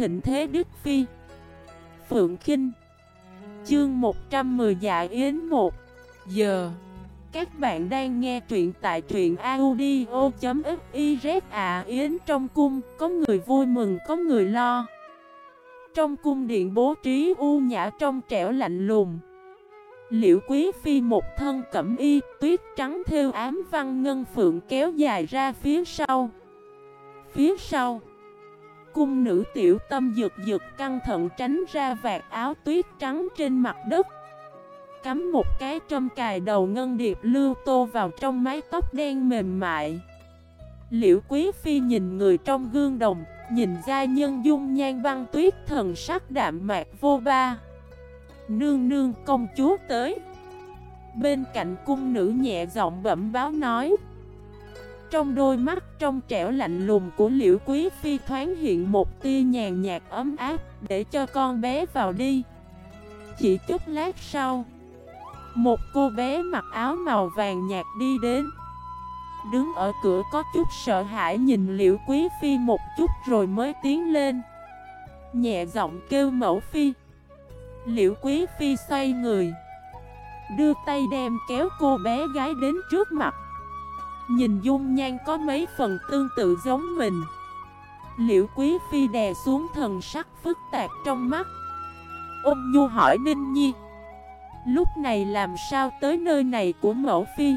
thịnh thế Đức Phi. Phượng Kinh. Chương 110 Dạ Yến 1 Giờ, Các bạn đang nghe truyện tại truyện audio.xyz à Yến trong cung, Có người vui mừng, có người lo. Trong cung điện bố trí u nhã trong trẻo lạnh lùng. Liễu Quý Phi một thân cẩm y, Tuyết trắng theo ám văn ngân phượng kéo dài ra phía sau. Phía sau Cung nữ tiểu tâm dược dược căng thận tránh ra vạt áo tuyết trắng trên mặt đất. Cắm một cái trâm cài đầu ngân điệp lưu tô vào trong mái tóc đen mềm mại. Liễu quý phi nhìn người trong gương đồng, Nhìn ra nhân dung nhan băng tuyết thần sắc đạm mạc vô ba. Nương nương, công chúa tới. Bên cạnh cung nữ nhẹ giọng bẩm báo nói trong đôi mắt trong trẻo lạnh lùng của liễu quý phi thoáng hiện một tia nhàn nhạt ấm áp để cho con bé vào đi. Chỉ chút lát sau, một cô bé mặc áo màu vàng nhạt đi đến. Đứng ở cửa có chút sợ hãi nhìn liễu quý phi một chút rồi mới tiến lên. Nhẹ giọng kêu mẫu phi. Liễu quý phi xoay người. Đưa tay đem kéo cô bé gái đến trước mặt. Nhìn dung nhan có mấy phần tương tự giống mình. Liễu Quý Phi đè xuống thần sắc phức tạp trong mắt. Ôm nhu hỏi Ninh Nhi, Lúc này làm sao tới nơi này của mẫu Phi?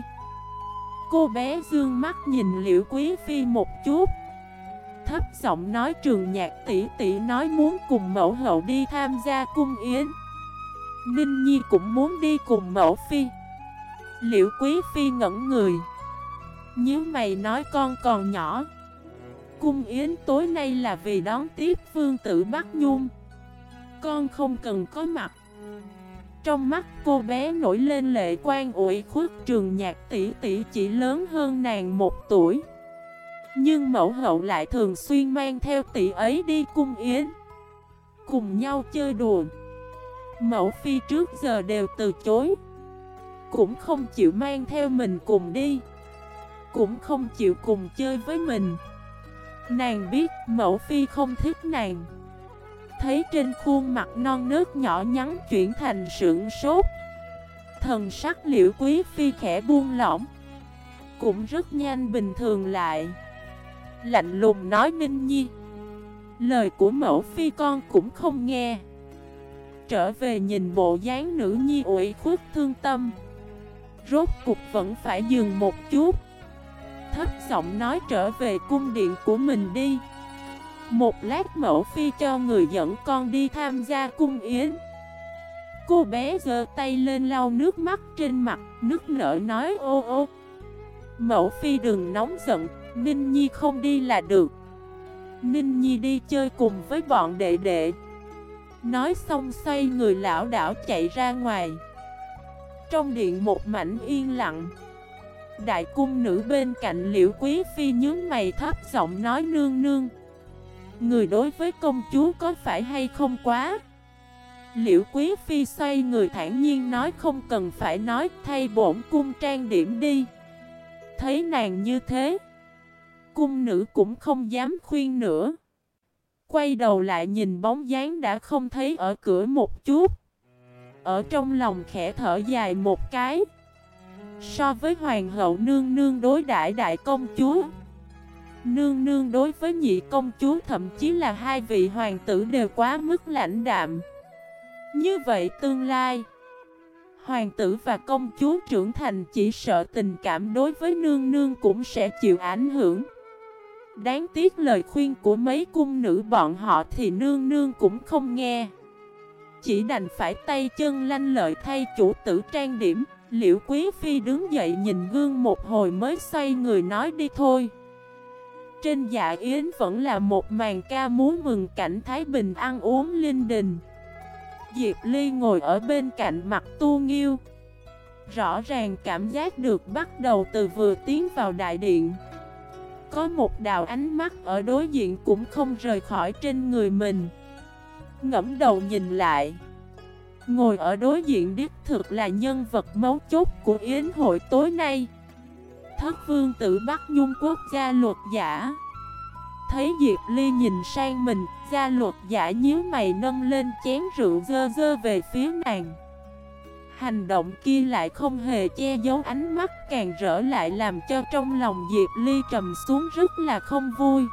Cô bé dương mắt nhìn Liễu Quý Phi một chút. Thấp giọng nói trường nhạc tỷ tỷ nói muốn cùng mẫu hậu đi tham gia cung yến. Ninh Nhi cũng muốn đi cùng mẫu Phi. Liễu Quý Phi ngẩn người. Nhớ mày nói con còn nhỏ. Cung yến tối nay là vì đón tiếp vương tử Bắc Nhung. Con không cần có mặt. Trong mắt cô bé nổi lên lệ quan ủi khuất trường nhạc tỷ tỷ chỉ lớn hơn nàng một tuổi. Nhưng mẫu hậu lại thường xuyên mang theo tỷ ấy đi cung yến. Cùng nhau chơi đùa. Mẫu phi trước giờ đều từ chối. Cũng không chịu mang theo mình cùng đi cũng không chịu cùng chơi với mình. Nàng biết mẫu phi không thích nàng. Thấy trên khuôn mặt non nước nhỏ nhắn chuyển thành sưởng sốt. Thần sắc liễu quý phi khẽ buông lỏng. Cũng rất nhanh bình thường lại. Lạnh lùng nói Ninh Nhi. Lời của mẫu phi con cũng không nghe. Trở về nhìn bộ dáng nữ nhi ủi khuất thương tâm. Rốt cục vẫn phải dừng một chút thấp giọng nói trở về cung điện của mình đi. Một lát mẫu phi cho người dẫn con đi tham gia cung yến. Cô bé giơ tay lên lau nước mắt trên mặt Nước nở nói, ô ô. Mẫu phi đừng nóng giận, Ninh Nhi không đi là được. Ninh Nhi đi chơi cùng với bọn đệ đệ. Nói xong xoay người lão đảo chạy ra ngoài. Trong điện một mảnh yên lặng Đại cung nữ bên cạnh liễu quý phi nhướng mày thấp giọng nói, nương nương, Người đối với công chúa có phải hay không quá? Liễu quý phi xoay người thản nhiên nói, không cần phải nói, thay bổn cung trang điểm đi. Thấy nàng như thế, Cung nữ cũng không dám khuyên nữa. Quay đầu lại nhìn bóng dáng đã không thấy ở cửa một chút. Ở trong lòng khẽ thở dài một cái. So với hoàng hậu nương nương đối đãi đại công chúa. Nương nương đối với nhị công chúa thậm chí là hai vị hoàng tử đều quá mức lãnh đạm. Như vậy tương lai, Hoàng tử và công chúa trưởng thành chỉ sợ tình cảm đối với nương nương cũng sẽ chịu ảnh hưởng. Đáng tiếc lời khuyên của mấy cung nữ bọn họ thì nương nương cũng không nghe. Chỉ đành phải tay chân lanh lợi thay chủ tử trang điểm. Liễu Quý Phi đứng dậy nhìn gương một hồi mới xoay người nói đi thôi. Trên dạ yến vẫn là một màn ca múa mừng cảnh Thái Bình ăn uống linh đình. Diệp Ly ngồi ở bên cạnh mặt tu nghiêu. Rõ ràng cảm giác được bắt đầu từ vừa tiến vào đại điện. Có một đạo ánh mắt ở đối diện cũng không rời khỏi trên người mình. Ngẫm đầu nhìn lại. Ngồi ở đối diện đích thực là nhân vật mấu chốt của yến hội tối nay Thất vương tử Bắc Nhung quốc gia luật giả thấy Diệp Ly nhìn sang mình, gia luật giả nhíu mày nâng lên chén rượu dơ dơ về phía nàng. Hành động kia lại không hề che giấu ánh mắt càng rỡ lại làm cho trong lòng Diệp Ly trầm xuống rất là không vui.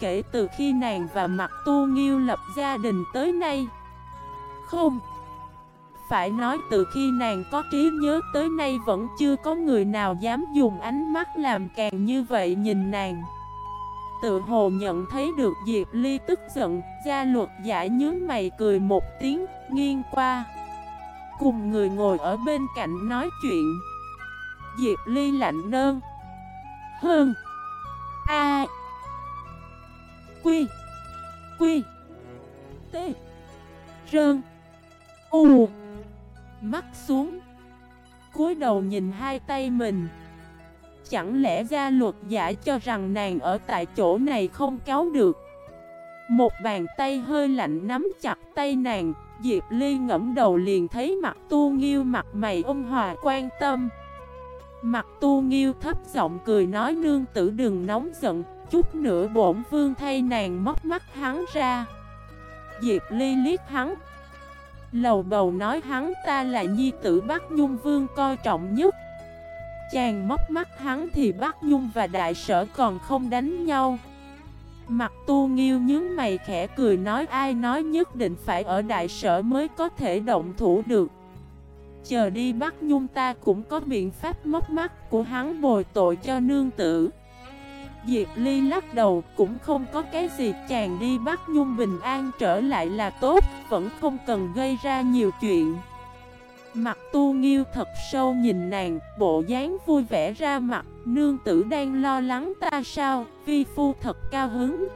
Kể từ khi nàng và mặt tu nghiêu lập gia đình tới nay không? Phải nói từ khi nàng có trí nhớ tới nay vẫn chưa có người nào dám dùng ánh mắt làm càng như vậy nhìn nàng. Tự hồ nhận thấy được Diệp Ly tức giận, Gia luật giải nhớ mày cười một tiếng, nghiêng qua. Cùng người ngồi ở bên cạnh nói chuyện. Diệp Ly lạnh nơn. Hơn. A. Quy. Quy. T. Rơn. U. Mắt xuống. Cúi đầu nhìn hai tay mình. Chẳng lẽ gia luật giả cho rằng nàng ở tại chỗ này không cáo được? Một bàn tay hơi lạnh nắm chặt tay nàng, Diệp Ly ngẫm đầu liền thấy mặt tu nghiêu mặt mày ôn hòa quan tâm. Mặt tu nghiêu thấp giọng cười nói, nương tử đừng nóng giận, Chút nữa bổn vương thay nàng móc mắt hắn ra. Diệp Ly liếc hắn Lầu bầu nói hắn ta là nhi tử Bắc Nhung Vương coi trọng nhất. Chàng móc mắt hắn thì Bắc Nhung và Đại Sở còn không đánh nhau. Mặt tu nghiêu nhướng mày khẽ cười nói ai nói nhất định phải ở Đại Sở mới có thể động thủ được. Chờ đi Bắc Nhung ta cũng có biện pháp móc mắt của hắn bồi tội cho nương tử. Diệp Ly lắc đầu, cũng không có cái gì, chàng đi bắt Nhung bình an trở lại là tốt, Vẫn không cần gây ra nhiều chuyện. Mặt tu nghiêu thật sâu nhìn nàng, Bộ dáng vui vẻ ra mặt, Nương tử đang lo lắng ta sao? Vi phu thật cao hứng.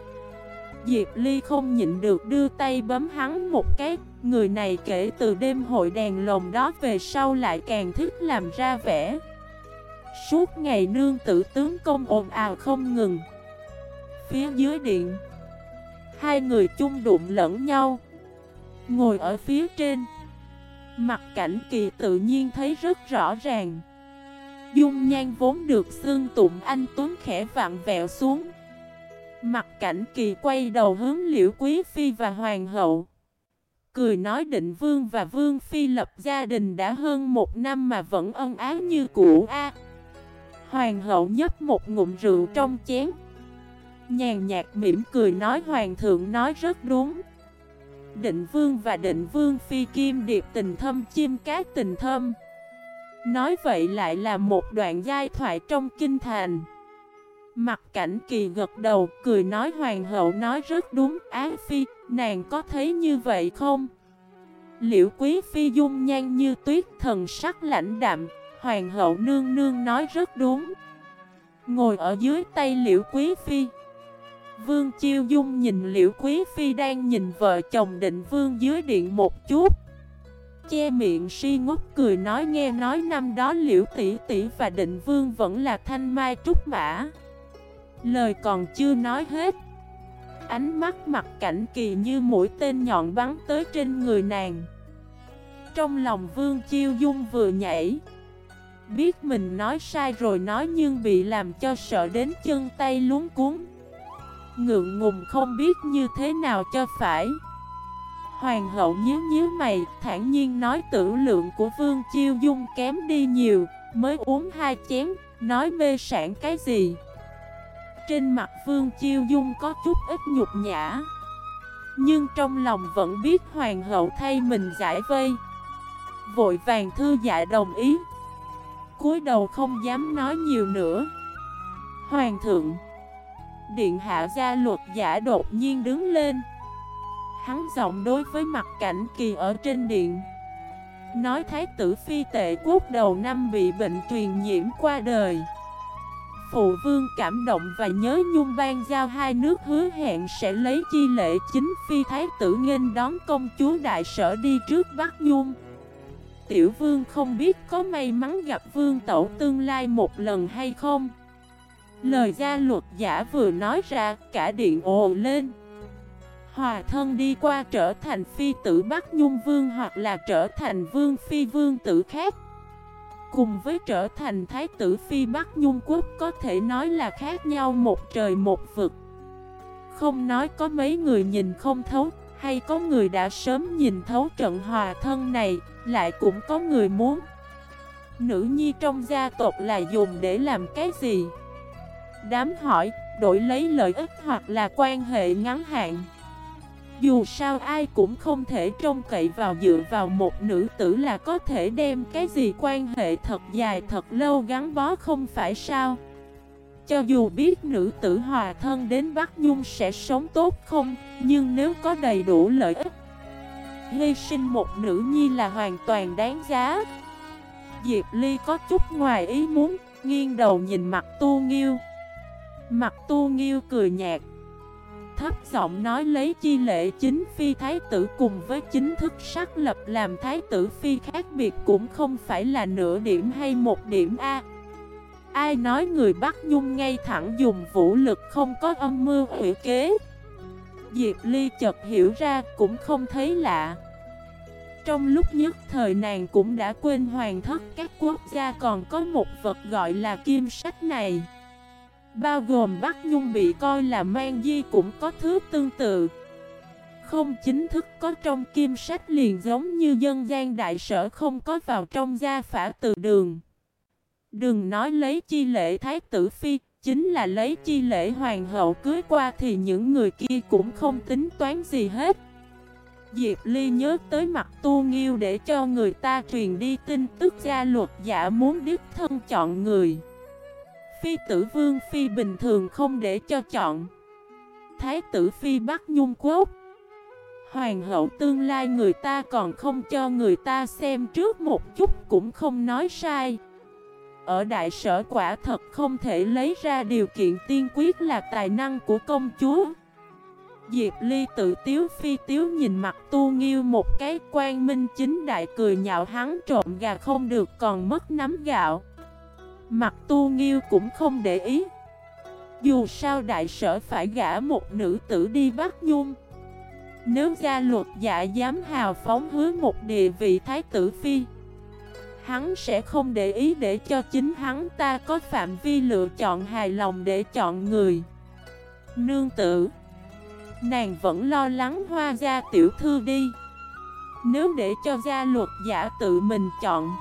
Diệp Ly không nhịn được đưa tay bấm hắn một cái, Người này kể từ đêm hội đèn lồng đó về sau lại càng thích làm ra vẻ. Suốt ngày nương tử tướng công ồn ào không ngừng. Phía dưới điện, Hai người chung đụng lẫn nhau. Ngồi ở phía trên, Mặt cảnh kỳ tự nhiên thấy rất rõ ràng. Dung nhan vốn được xương tụng anh Tuấn khẽ vặn vẹo xuống. Mặt cảnh kỳ quay đầu hướng liễu quý phi và hoàng hậu. Cười nói định vương và vương phi lập gia đình đã hơn một năm mà vẫn ân ái như cũ a. Hoàng hậu nhấp một ngụm rượu trong chén. Nhàn nhạt mỉm cười nói, hoàng thượng nói rất đúng. Định vương và định vương phi kim điệp tình thâm, chim cát tình thâm. Nói vậy lại là một đoạn giai thoại trong kinh thành. Mặt cảnh kỳ gật đầu, cười nói, hoàng hậu nói rất đúng. Á phi, nàng có thấy như vậy không? Liễu quý phi dung nhan như tuyết, thần sắc lãnh đạm. Hoàng hậu nương nương nói rất đúng. Ngồi ở dưới tay liễu quý phi. Vương Chiêu Dung nhìn liễu quý phi đang nhìn vợ chồng định vương dưới điện một chút. Che miệng si ngốc cười nói nghe nói năm đó liễu tỷ tỷ và định vương vẫn là thanh mai trúc mã. Lời còn chưa nói hết, Ánh mắt mặt cảnh kỳ như mũi tên nhọn bắn tới trên người nàng. Trong lòng Vương Chiêu Dung vừa nhảy Biết mình nói sai rồi nói nhưng bị làm cho sợ đến chân tay luống cuốn. Ngượng ngùng không biết như thế nào cho phải. Hoàng hậu nhíu nhíu mày, thản nhiên nói tử lượng của Vương Chiêu Dung kém đi nhiều, Mới uống hai chén, Nói mê sản cái gì. Trên mặt Vương Chiêu Dung có chút ít nhục nhã. Nhưng trong lòng vẫn biết Hoàng hậu thay mình giải vây. Vội vàng thư dạ đồng ý cúi đầu không dám nói nhiều nữa. Hoàng thượng, Điện hạ gia luật giả đột nhiên đứng lên. Hắn giọng đối với mặt cảnh kỳ ở trên điện. Nói thái tử phi tệ quốc đầu năm bị bệnh truyền nhiễm qua đời. Phụ vương cảm động và nhớ nhung ban giao hai nước hứa hẹn sẽ lấy chi lệ chính phi thái tử nghênh đón công chúa đại sở đi trước Bắc Nhung tiểu vương không biết có may mắn gặp vương tẩu tương lai một lần hay không. Lời gia luật giả vừa nói ra, cả điện ồ lên. Hòa thân đi qua trở thành phi tử Bắc Nhung Vương hoặc là trở thành vương phi vương tử khác. Cùng với trở thành thái tử phi Bắc Nhung Quốc có thể nói là khác nhau một trời một vực. Không nói có mấy người nhìn không thấu hay có người đã sớm nhìn thấu trận hòa thân này Lại cũng có người muốn? Nữ nhi trong gia tộc là dùng để làm cái gì? Đám hỏi, đổi lấy lợi ích hoặc là quan hệ ngắn hạn. Dù sao ai cũng không thể trông cậy vào dựa vào một nữ tử là có thể đem cái gì quan hệ thật dài thật lâu gắn bó không phải sao? Cho dù biết nữ tử hòa thân đến Bắc Nhung sẽ sống tốt không, nhưng nếu có đầy đủ lợi ích, hy sinh một nữ nhi là hoàn toàn đáng giá. Diệp Ly có chút ngoài ý muốn, nghiêng đầu nhìn mặt tu nghiêu. Mặt tu nghiêu cười nhạt. Thấp giọng nói lấy chi lệ chính phi thái tử cùng với chính thức xác lập làm thái tử phi khác biệt cũng không phải là nửa điểm hay một điểm A. Ai nói người Bắc Nhung ngay thẳng dùng vũ lực không có âm mưu hủy kế? Diệp Ly chợt hiểu ra cũng không thấy lạ. Trong lúc nhất thời nàng cũng đã quên hoàn thất các quốc gia còn có một vật gọi là kim sách này. Bao gồm Bắc Nhung bị coi là mang di cũng có thứ tương tự. Không chính thức có trong kim sách liền giống như dân gian đại sở không có vào trong gia phả từ đường. Đừng nói lấy chi lễ thái tử phi, chính là lấy chi lễ hoàng hậu cưới qua thì những người kia cũng không tính toán gì hết. Diệp Ly nhớ tới mặt tu nghiêu để cho người ta truyền đi tin tức gia luật giả muốn đích thân chọn người. Phi tử vương phi bình thường không để cho chọn. Thái tử phi bắt nhung quốc. Hoàng hậu tương lai người ta còn không cho người ta xem trước một chút cũng không nói sai. Ở đại sở quả thật không thể lấy ra điều kiện tiên quyết là tài năng của công chúa. Diệp Ly tự tiếu phi tiếu nhìn mặt tu nghiêu một cái quan minh chính đại cười nhạo hắn trộm gà không được còn mất nắm gạo. Mặt tu nghiêu cũng không để ý. Dù sao đại sở phải gả một nữ tử đi bắt nhung. Nếu gia luật giả dám hào phóng hứa một địa vị thái tử phi Hắn sẽ không để ý để cho chính hắn ta có phạm vi lựa chọn hài lòng để chọn người. Nương tử, Nàng vẫn lo lắng hoa gia tiểu thư đi. Nếu để cho gia luật giả tự mình chọn,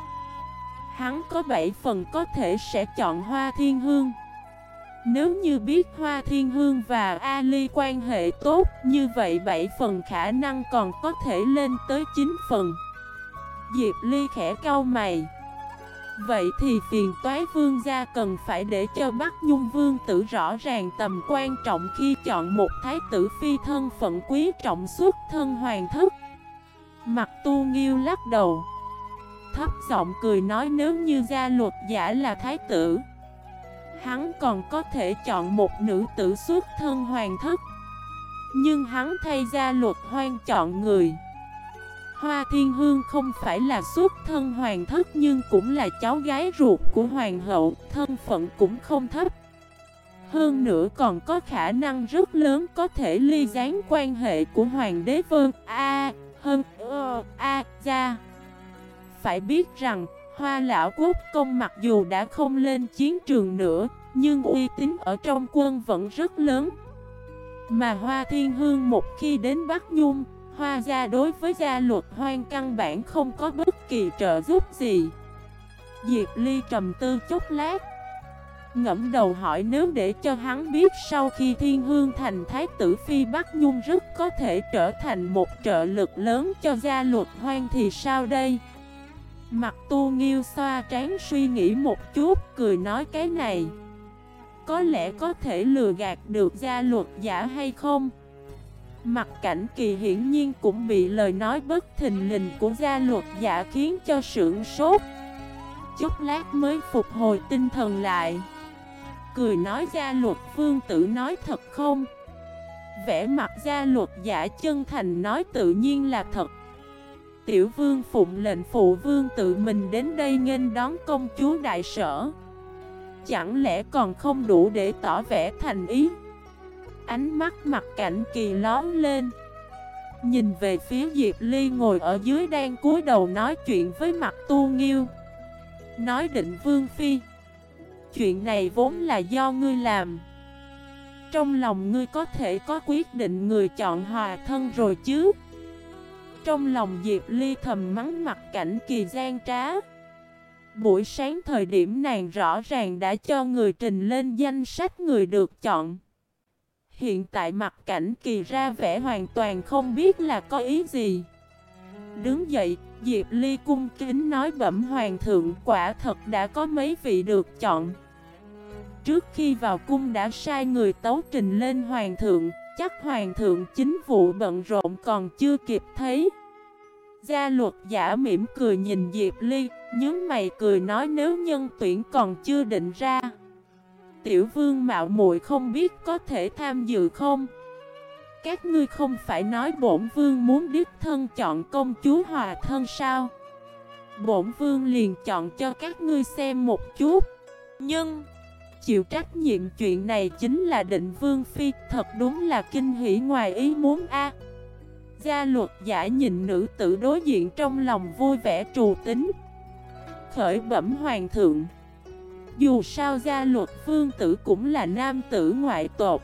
Hắn có 7 phần có thể sẽ chọn hoa thiên hương. Nếu như biết Hoa Thiên Hương và Ali quan hệ tốt Như vậy 7 phần khả năng còn có thể lên tới 9 phần. Diệp Ly khẽ cau mày. Vậy thì phiền toái vương gia cần phải để cho Bắc Nhung vương tử rõ ràng tầm quan trọng khi chọn một thái tử phi thân phận quý trọng suốt thân hoàng thất. Mặt tu nghiêu lắc đầu. Thấp giọng cười nói nếu như gia luật giả là thái tử, Hắn còn có thể chọn một nữ tử suốt thân hoàng thất. Nhưng hắn thay gia luật hoang chọn người. Hoa Thiên Hương không phải là xuất thân hoàng thất nhưng cũng là cháu gái ruột của hoàng hậu, thân phận cũng không thấp. Hơn nữa còn có khả năng rất lớn có thể ly gián quan hệ của hoàng đế vương A, hơn, ơ, A, gia. Phải biết rằng, hoa lão quốc công mặc dù đã không lên chiến trường nữa, nhưng uy tín ở trong quân vẫn rất lớn. Mà Hoa Thiên Hương một khi đến Bắc Nhung, Hoa gia đối với gia luật hoang căn bản không có bất kỳ trợ giúp gì Diệp Ly trầm tư chút lát, Ngẫm đầu hỏi nếu để cho hắn biết sau khi thiên hương thành thái tử Phi Bắc Nhung rất có thể trở thành một trợ lực lớn cho gia luật hoang thì sao đây? Mặt tu nghiêu xoa trán suy nghĩ một chút, cười nói cái này, Có lẽ có thể lừa gạt được gia luật giả hay không? Mặt cảnh kỳ hiển nhiên cũng bị lời nói bất thình lình của gia luật giả khiến cho sưởng sốt. Chút lát mới phục hồi tinh thần lại. Cười nói gia luật vương tử nói thật không? Vẽ mặt gia luật giả chân thành nói tự nhiên là thật. Tiểu vương phụng lệnh phụ vương tự mình đến đây nghênh đón công chúa đại sở. Chẳng lẽ còn không đủ để tỏ vẻ thành ý? Ánh mắt mặt cảnh kỳ lón lên. Nhìn về phía Diệp Ly ngồi ở dưới đang cúi đầu nói chuyện với mặt tu nghiêu. Nói định Vương Phi, Chuyện này vốn là do ngươi làm. Trong lòng ngươi có thể có quyết định người chọn hòa thân rồi chứ? Trong lòng Diệp Ly thầm mắng mặt cảnh kỳ gian trá. Buổi sáng thời điểm nàng rõ ràng đã cho người trình lên danh sách người được chọn. Hiện tại mặt cảnh kỳ ra vẻ hoàn toàn không biết là có ý gì. Đứng dậy, Diệp Ly cung kính nói bẩm hoàng thượng quả thật đã có mấy vị được chọn. Trước khi vào cung đã sai người tấu trình lên hoàng thượng Chắc hoàng thượng chính vụ bận rộn còn chưa kịp thấy. Gia luật giả mỉm cười nhìn Diệp Ly Nhớ mày cười nói nếu nhân tuyển còn chưa định ra. Tiểu vương mạo muội không biết có thể tham dự không? Các ngươi không phải nói bổn vương muốn đích thân chọn công chúa hòa thân sao? Bổn vương liền chọn cho các ngươi xem một chút. Nhưng, Chịu trách nhiệm chuyện này chính là định vương phi, Thật đúng là kinh hỉ ngoài ý muốn a. Gia luật giả nhìn nữ tử đối diện trong lòng vui vẻ trù tính. Khởi bẩm hoàng thượng. Dù sao gia luật vương tử cũng là nam tử ngoại tột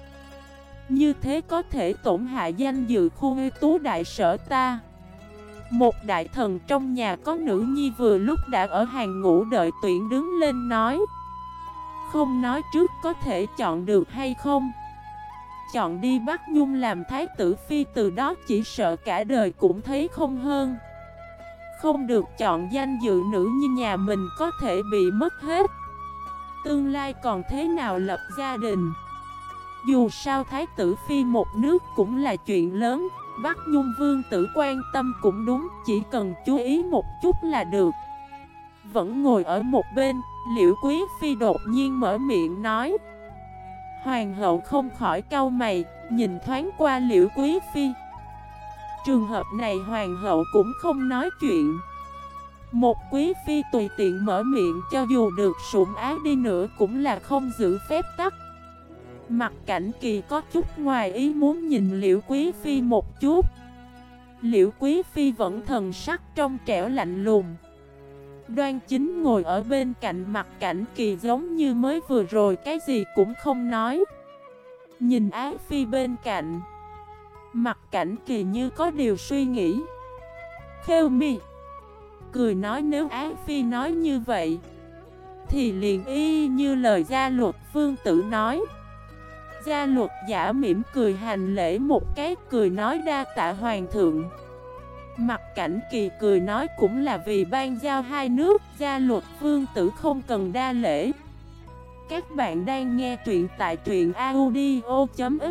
Như thế có thể tổn hại danh dự khu ngư tú đại sở ta. Một đại thần trong nhà có nữ nhi vừa lúc đã ở hàng ngũ đợi tuyển đứng lên nói. Không nói trước có thể chọn được hay không? Chọn đi bắt Nhung làm thái tử phi từ đó chỉ sợ cả đời cũng thấy không hơn. Không được chọn danh dự nữ như nhà mình có thể bị mất hết. Tương lai còn thế nào lập gia đình Dù sao thái tử phi một nước cũng là chuyện lớn Bắc Nhung vương tử quan tâm cũng đúng Chỉ cần chú ý một chút là được Vẫn ngồi ở một bên Liễu quý phi đột nhiên mở miệng nói Hoàng hậu không khỏi cau mày, nhìn thoáng qua liễu quý phi. Trường hợp này hoàng hậu cũng không nói chuyện. Một quý phi tùy tiện mở miệng cho dù được sủng ái đi nữa cũng là không giữ phép tắc. Mặt cảnh kỳ có chút ngoài ý muốn nhìn liễu quý phi một chút. Liễu quý phi vẫn thần sắc trong trẻo lạnh lùng. Đoan chính ngồi ở bên cạnh mặt cảnh kỳ giống như mới vừa rồi, cái gì cũng không nói Nhìn ái Phi bên cạnh, Mặt cảnh kỳ như có điều suy nghĩ Khêu mi Cười nói nếu Á Phi nói như vậy, Thì liền y như lời gia luật phương tử nói. Gia luật giả mỉm cười hành lễ một cái, cười nói đa tạ hoàng thượng. Mặt cảnh kỳ cười nói cũng là vì ban giao hai nước, Gia luật vương tử không cần đa lễ. Các bạn đang nghe truyện tại truyện audio.fif